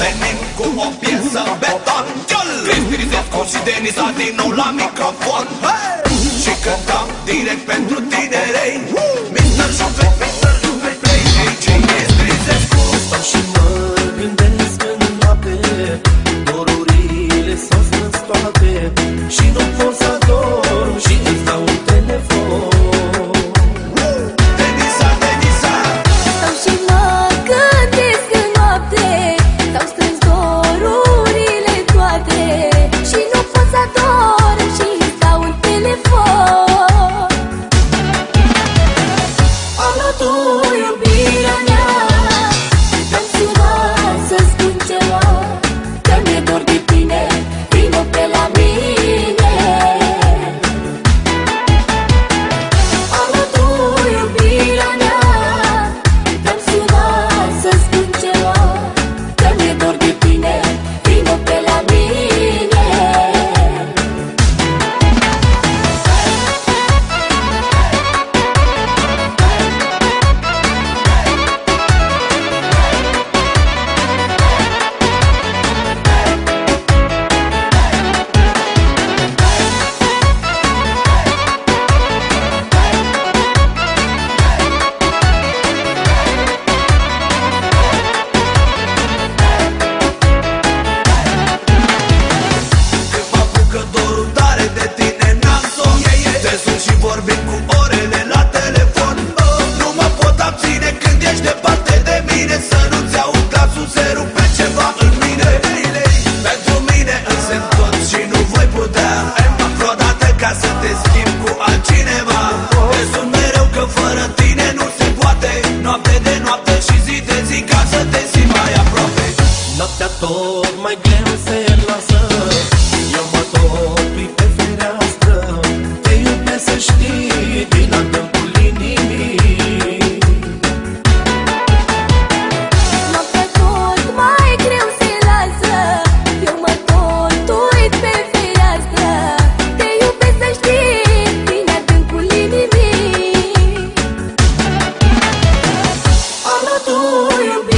venim cu o piesă în beton Cristi Rizescu și Denisa din nou la microfon hey! Și cântăm direct pentru tinerei Mr. Șofet, Mr. noaptea tot mai greu se lasă. Eu mă opri pe fereastră. Te iubesc să știi din adâncul inimii. Noaptea tot mai greu se lasă. Eu mă tot uit să știi din adâncul inimii. Ala tu iubi